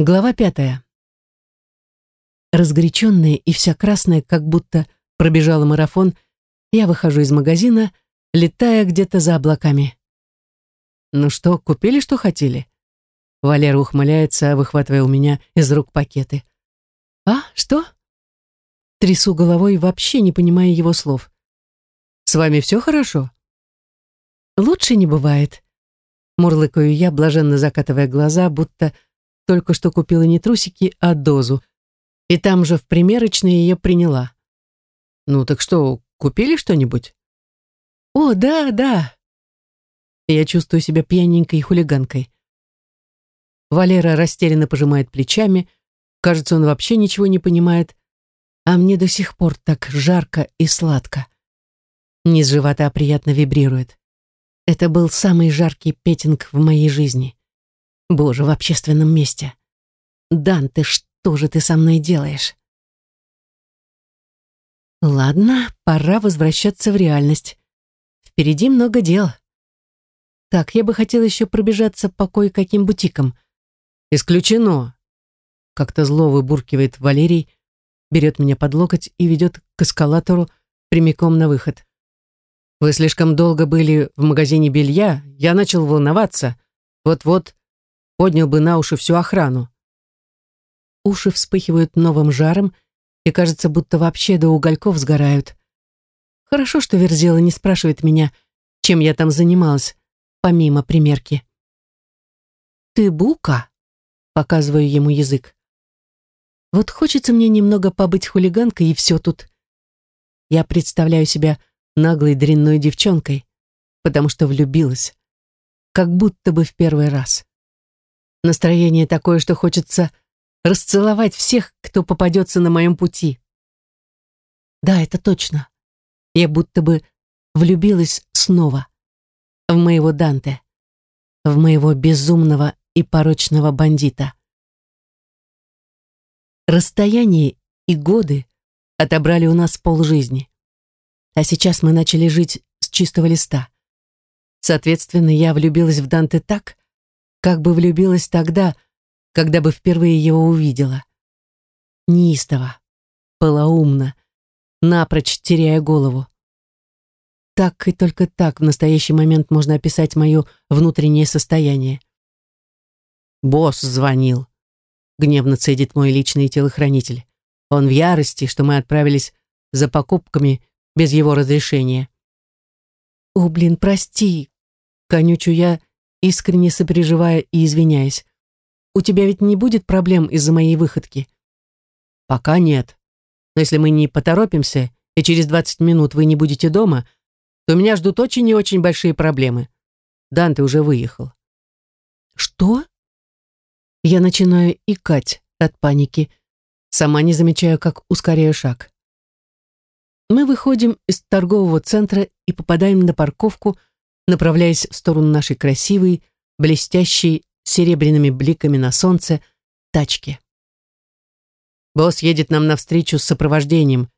Глава пятая. Разгоряченная и вся красная, как будто пробежала марафон, я выхожу из магазина, летая где-то за облаками. «Ну что, купили, что хотели?» Валера ухмыляется, выхватывая у меня из рук пакеты. «А, что?» Трясу головой, вообще не понимая его слов. «С вами все хорошо?» «Лучше не бывает», — мурлыкаю я, блаженно закатывая глаза, будто только что купила не трусики, а дозу. И там же в примерочной ее приняла. «Ну так что, купили что-нибудь?» «О, да, да!» Я чувствую себя пьяненькой хулиганкой. Валера растерянно пожимает плечами. Кажется, он вообще ничего не понимает. А мне до сих пор так жарко и сладко. Низ живота приятно вибрирует. Это был самый жаркий петинг в моей жизни. Боже, в общественном месте. Дан, ты что же ты со мной делаешь? Ладно, пора возвращаться в реальность. Впереди много дел. Так, я бы хотела еще пробежаться по кое-каким бутикам. Исключено. Как-то зло выбуркивает Валерий, берет меня под локоть и ведет к эскалатору прямиком на выход. Вы слишком долго были в магазине белья, я начал волноваться. Вот-вот поднял бы на уши всю охрану. Уши вспыхивают новым жаром, и кажется, будто вообще до угольков сгорают. Хорошо, что Верзила не спрашивает меня, чем я там занималась, помимо примерки. «Ты бука?» — показываю ему язык. Вот хочется мне немного побыть хулиганкой, и все тут. Я представляю себя наглой дрянной девчонкой, потому что влюбилась. Как будто бы в первый раз. Настроение такое, что хочется расцеловать всех, кто попадется на моем пути. Да, это точно. Я будто бы влюбилась снова в моего Данте, в моего безумного и порочного бандита. Расстояние и годы отобрали у нас полжизни. А сейчас мы начали жить с чистого листа. Соответственно, я влюбилась в Данте так, как бы влюбилась тогда, когда бы впервые его увидела. Неистово, полоумно, напрочь теряя голову. Так и только так в настоящий момент можно описать мое внутреннее состояние. «Босс звонил», — гневно цедит мой личный телохранитель. «Он в ярости, что мы отправились за покупками без его разрешения». «О, блин, прости!» — конючу я, искренне сопереживая и извиняясь. «У тебя ведь не будет проблем из-за моей выходки?» «Пока нет. Но если мы не поторопимся, и через 20 минут вы не будете дома, то меня ждут очень и очень большие проблемы. Дан, ты уже выехал». «Что?» Я начинаю икать от паники, сама не замечаю, как ускоряю шаг. Мы выходим из торгового центра и попадаем на парковку, направляясь в сторону нашей красивой, блестящей серебряными бликами на солнце тачки. Босс едет нам навстречу с сопровождением.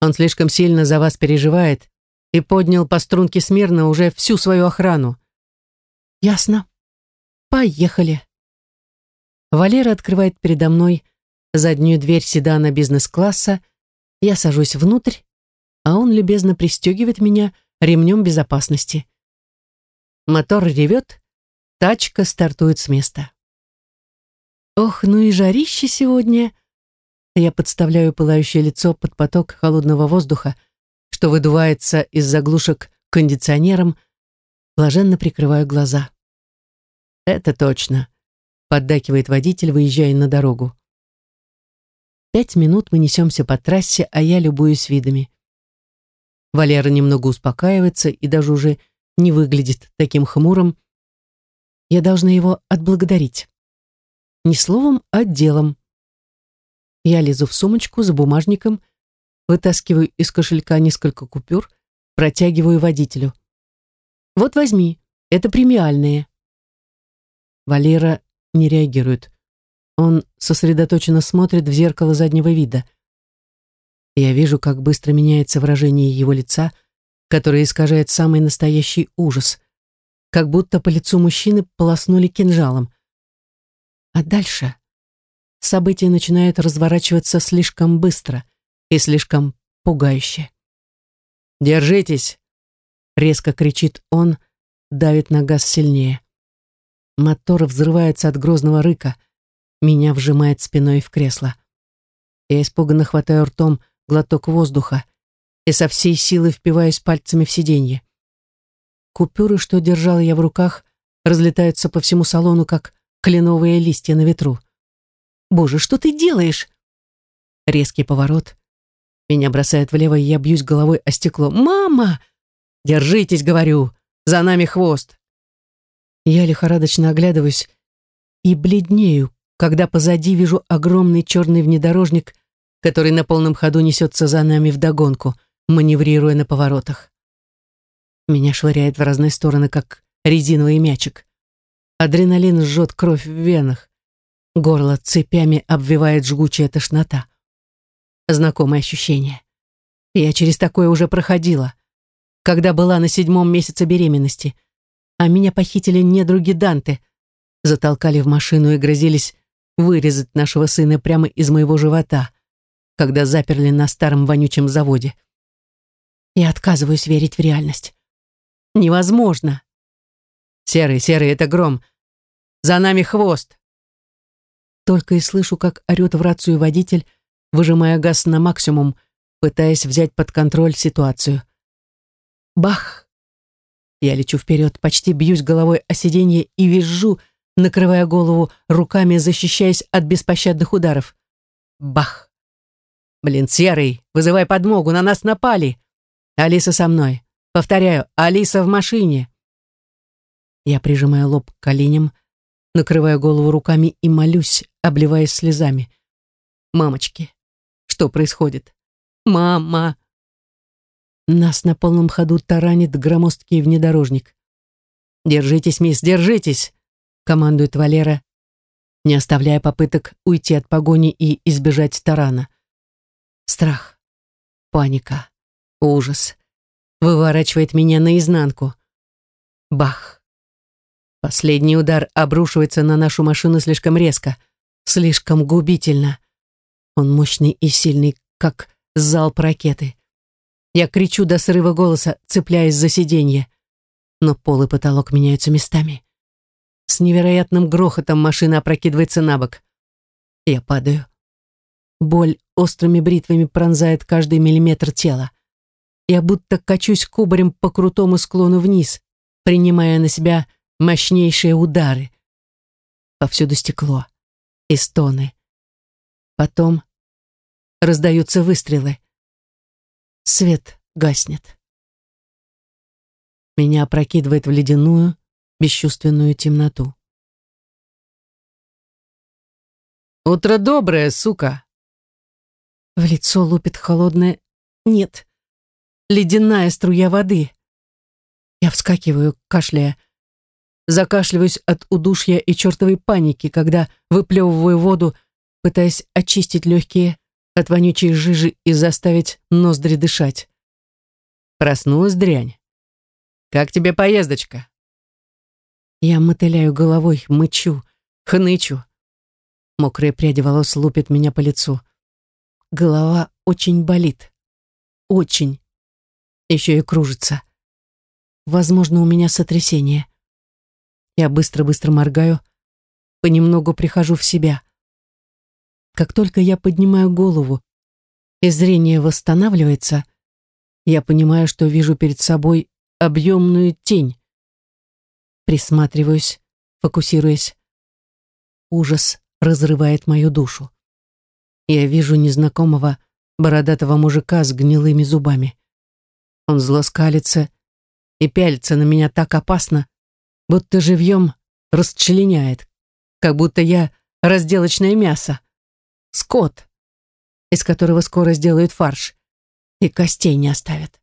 Он слишком сильно за вас переживает и поднял по струнке смирно уже всю свою охрану. Ясно. Поехали. Валера открывает передо мной заднюю дверь седана бизнес-класса, я сажусь внутрь, а он любезно пристегивает меня ремнем безопасности. Мотор ревет, тачка стартует с места. Ох, ну и жарище сегодня. Я подставляю пылающее лицо под поток холодного воздуха, что выдувается из заглушек кондиционером, блаженно прикрываю глаза. Это точно, поддакивает водитель, выезжая на дорогу. Пять минут мы несемся по трассе, а я любуюсь видами. Валера немного успокаивается и даже уже не выглядит таким хмурым, я должна его отблагодарить. Не словом, а делом. Я лезу в сумочку за бумажником, вытаскиваю из кошелька несколько купюр, протягиваю водителю. «Вот возьми, это премиальные». Валера не реагирует. Он сосредоточенно смотрит в зеркало заднего вида. Я вижу, как быстро меняется выражение его лица — которое искажает самый настоящий ужас, как будто по лицу мужчины полоснули кинжалом. А дальше события начинают разворачиваться слишком быстро и слишком пугающе. «Держитесь!» — резко кричит он, давит на газ сильнее. Мотор взрывается от грозного рыка, меня вжимает спиной в кресло. Я испуганно хватаю ртом глоток воздуха и со всей силы впиваюсь пальцами в сиденье. Купюры, что держала я в руках, разлетаются по всему салону, как кленовые листья на ветру. «Боже, что ты делаешь?» Резкий поворот. Меня бросает влево, и я бьюсь головой о стекло. «Мама!» «Держитесь, говорю! За нами хвост!» Я лихорадочно оглядываюсь и бледнею, когда позади вижу огромный черный внедорожник, который на полном ходу несется за нами вдогонку, маневрируя на поворотах. Меня швыряет в разные стороны, как резиновый мячик. Адреналин жжет кровь в венах. Горло цепями обвивает жгучая тошнота. Знакомое ощущение. Я через такое уже проходила, когда была на седьмом месяце беременности, а меня похитили недруги Данте, затолкали в машину и грозились вырезать нашего сына прямо из моего живота, когда заперли на старом вонючем заводе. Я отказываюсь верить в реальность. Невозможно. Серый, серый, это гром. За нами хвост. Только и слышу, как орет в рацию водитель, выжимая газ на максимум, пытаясь взять под контроль ситуацию. Бах! Я лечу вперед, почти бьюсь головой о сиденье и визжу, накрывая голову руками, защищаясь от беспощадных ударов. Бах! Блин, Серый, вызывай подмогу, на нас напали. Алиса со мной. Повторяю, Алиса в машине. Я прижимаю лоб к коленям, накрываю голову руками и молюсь, обливаясь слезами. Мамочки, что происходит? Мама! Нас на полном ходу таранит громоздкий внедорожник. «Держитесь, мисс, держитесь!» командует Валера, не оставляя попыток уйти от погони и избежать тарана. Страх, паника, ужас выворачивает меня наизнанку. Бах! Последний удар обрушивается на нашу машину слишком резко, слишком губительно. Он мощный и сильный, как залп ракеты. Я кричу до срыва голоса, цепляясь за сиденье. Но пол и потолок меняются местами. С невероятным грохотом машина опрокидывается на бок. Я падаю. Боль острыми бритвами пронзает каждый миллиметр тела. Я будто качусь кубарем по крутому склону вниз, принимая на себя мощнейшие удары. Повсюду стекло и стоны. Потом раздаются выстрелы. Свет гаснет. Меня опрокидывает в ледяную, бесчувственную темноту. «Утро доброе, сука!» В лицо лупит холодное «нет», ледяная струя воды. Я вскакиваю, кашляя. Закашливаюсь от удушья и чертовой паники, когда выплевываю воду, пытаясь очистить легкие от вонючей жижи и заставить ноздри дышать. Проснулась дрянь. «Как тебе поездочка?» Я мотыляю головой, мычу, хнычу. Мокрые пряди волос лупят меня по лицу. Голова очень болит. Очень. Еще и кружится. Возможно, у меня сотрясение. Я быстро-быстро моргаю, понемногу прихожу в себя. Как только я поднимаю голову и зрение восстанавливается, я понимаю, что вижу перед собой объемную тень. Присматриваюсь, фокусируясь. Ужас разрывает мою душу. Я вижу незнакомого бородатого мужика с гнилыми зубами. Он зло скалится и пялится на меня так опасно, будто живьем расчленяет, как будто я разделочное мясо, скот, из которого скоро сделают фарш, и костей не оставят.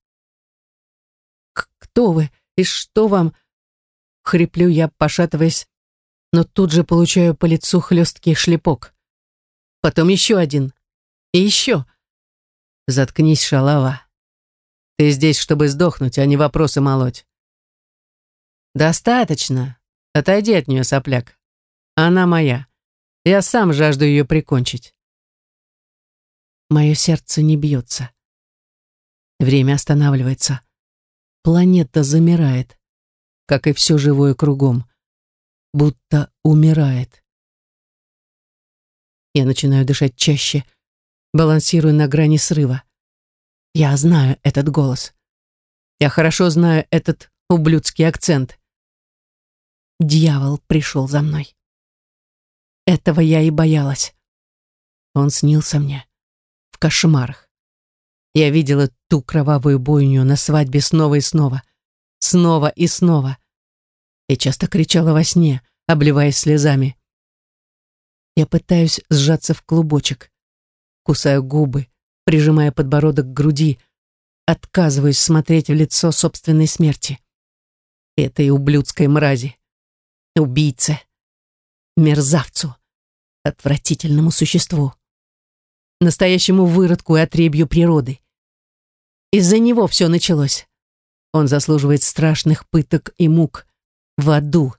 «Кто вы и что вам?» Хриплю я, пошатываясь, но тут же получаю по лицу хлесткий шлепок. Потом еще один. И еще. Заткнись, шалава. Ты здесь, чтобы сдохнуть, а не вопросы молоть. Достаточно. Отойди от нее, сопляк. Она моя. Я сам жажду ее прикончить. Мое сердце не бьется. Время останавливается. Планета замирает, как и все живое кругом, будто умирает. Я начинаю дышать чаще, балансируя на грани срыва. Я знаю этот голос. Я хорошо знаю этот ублюдский акцент. Дьявол пришел за мной. Этого я и боялась. Он снился мне в кошмарах. Я видела ту кровавую бойню на свадьбе снова и снова, снова и снова. И часто кричала во сне, обливаясь слезами. Я пытаюсь сжаться в клубочек, кусаю губы, прижимая подбородок к груди, отказываюсь смотреть в лицо собственной смерти. Этой ублюдской мрази, убийце, мерзавцу, отвратительному существу, настоящему выродку и отребью природы. Из-за него все началось. Он заслуживает страшных пыток и мук в аду.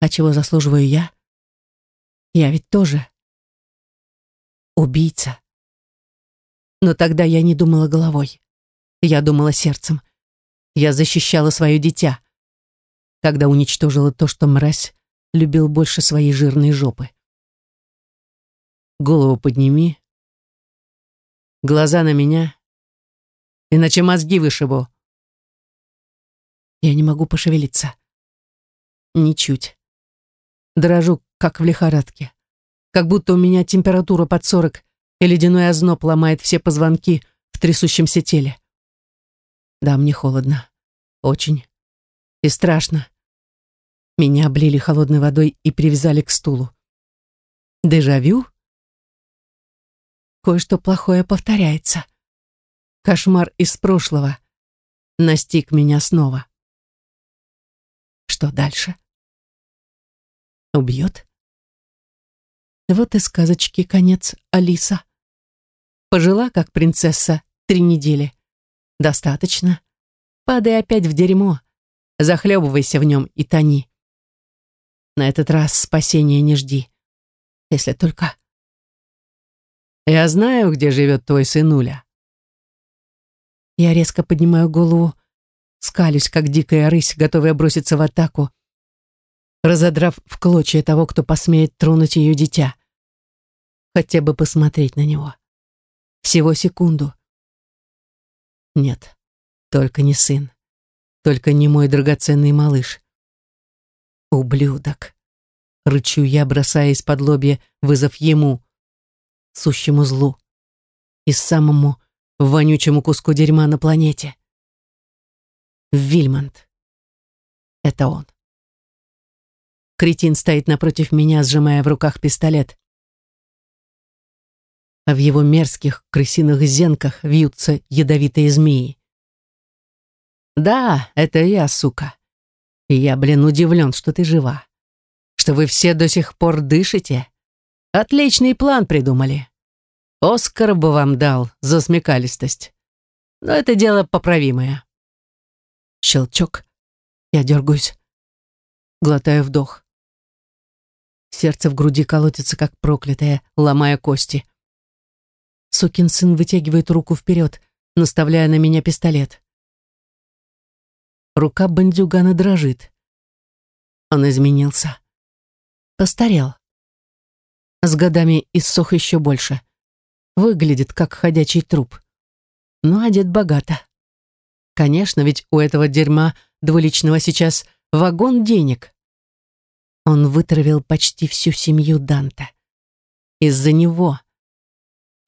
А чего заслуживаю я? Я ведь тоже убийца. Но тогда я не думала головой. Я думала сердцем. Я защищала свое дитя. Когда уничтожила то, что мразь любил больше своей жирной жопы. Голову подними, глаза на меня, иначе мозги вышибу. Я не могу пошевелиться. Ничуть. Дрожу, как в лихорадке. Как будто у меня температура под сорок, и ледяной озноб ломает все позвонки в трясущемся теле. Да, мне холодно. Очень. И страшно. Меня облили холодной водой и привязали к стулу. Дежавю? Кое-что плохое повторяется. Кошмар из прошлого настиг меня снова. Что дальше? Убьет? Вот и сказочки конец, Алиса. Пожила, как принцесса, три недели. Достаточно. Падай опять в дерьмо. Захлебывайся в нем и тони. На этот раз спасения не жди. Если только... Я знаю, где живет твой сынуля. Я резко поднимаю голову, скалюсь, как дикая рысь, готовая броситься в атаку, разодрав в клочья того, кто посмеет тронуть ее дитя. Хотя бы посмотреть на него. Всего секунду. Нет, только не сын. Только не мой драгоценный малыш. Ублюдок. Рычу я, бросая из-под лобья вызов ему, сущему злу, и самому вонючему куску дерьма на планете. Вильмонт. Это он. Кретин стоит напротив меня, сжимая в руках пистолет. А в его мерзких крысиных зенках вьются ядовитые змеи. Да, это я, сука. И я, блин, удивлен, что ты жива. Что вы все до сих пор дышите. Отличный план придумали. Оскар бы вам дал за смекалистость. Но это дело поправимое. Щелчок. Я дергаюсь. Глотаю вдох. Сердце в груди колотится, как проклятое, ломая кости. Сукин сын вытягивает руку вперед, наставляя на меня пистолет. Рука бандюгана дрожит. Он изменился. Постарел. С годами иссох еще больше. Выглядит, как ходячий труп. Но одет богато. Конечно, ведь у этого дерьма двуличного сейчас вагон денег. Он вытравил почти всю семью Данта. Из-за него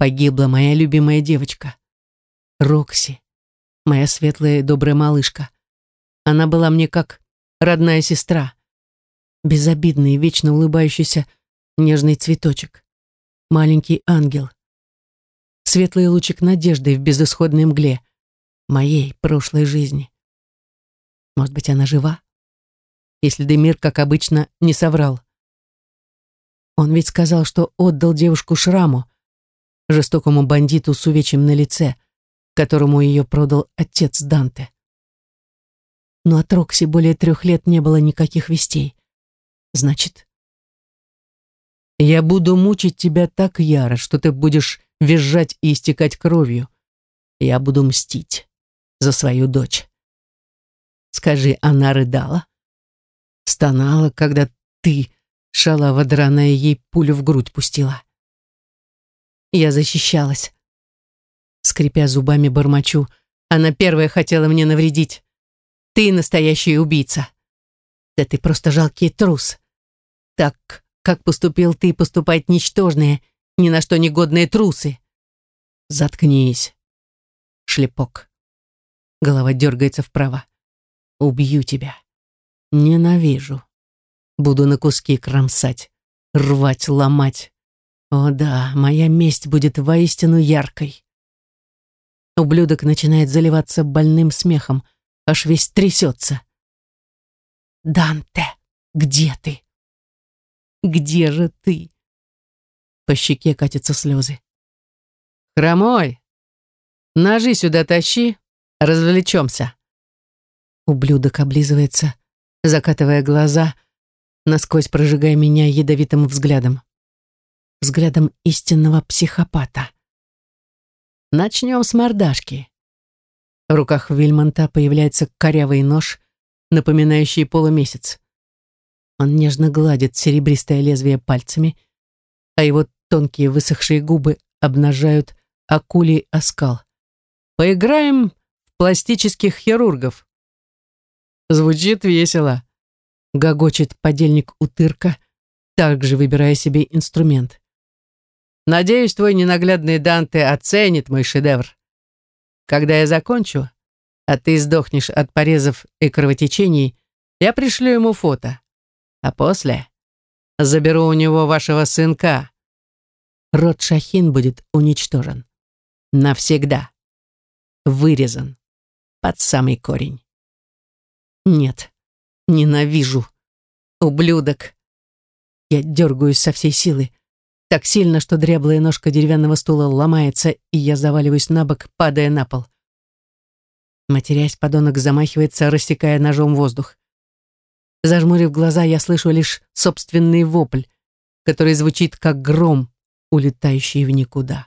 погибла моя любимая девочка. Рокси, моя светлая и добрая малышка. Она была мне как родная сестра. Безобидный, вечно улыбающийся нежный цветочек. Маленький ангел. Светлый лучик надежды в безысходной мгле. Моей прошлой жизни. Может быть, она жива? если Демир, как обычно, не соврал. Он ведь сказал, что отдал девушку Шраму, жестокому бандиту с увечьем на лице, которому ее продал отец Данте. Но от Рокси более трех лет не было никаких вестей. Значит, Я буду мучить тебя так яро, что ты будешь визжать и истекать кровью. Я буду мстить за свою дочь. Скажи, она рыдала? Стонала, когда ты, шалава драная, ей пулю в грудь пустила. Я защищалась. Скрипя зубами, бормочу. Она первая хотела мне навредить. Ты настоящий убийца. Да ты просто жалкий трус. Так, как поступил ты, поступать ничтожные, ни на что негодные трусы. Заткнись. Шлепок. Голова дергается вправо. Убью тебя. Ненавижу. Буду на куски кромсать, рвать, ломать. О да, моя месть будет воистину яркой. Ублюдок начинает заливаться больным смехом, аж весь трясется. «Данте, где ты? Где же ты?» По щеке катятся слезы. «Хромой, ножи сюда тащи, развлечемся». Ублюдок облизывается, закатывая глаза, насквозь прожигая меня ядовитым взглядом. Взглядом истинного психопата. Начнем с мордашки. В руках Вильмонта появляется корявый нож, напоминающий полумесяц. Он нежно гладит серебристое лезвие пальцами, а его тонкие высохшие губы обнажают акулий оскал. «Поиграем в пластических хирургов». Звучит весело. Гогочет подельник утырка, также выбирая себе инструмент. Надеюсь, твой ненаглядный Данте оценит мой шедевр. Когда я закончу, а ты сдохнешь от порезов и кровотечений, я пришлю ему фото. А после заберу у него вашего сынка. Род Шахин будет уничтожен. Навсегда. Вырезан. Под самый корень. Нет, ненавижу. Ублюдок. Я дергаюсь со всей силы. Так сильно, что дряблая ножка деревянного стула ломается, и я заваливаюсь на бок, падая на пол. Матерясь, подонок замахивается, рассекая ножом воздух. Зажмурив глаза, я слышу лишь собственный вопль, который звучит как гром, улетающий в никуда.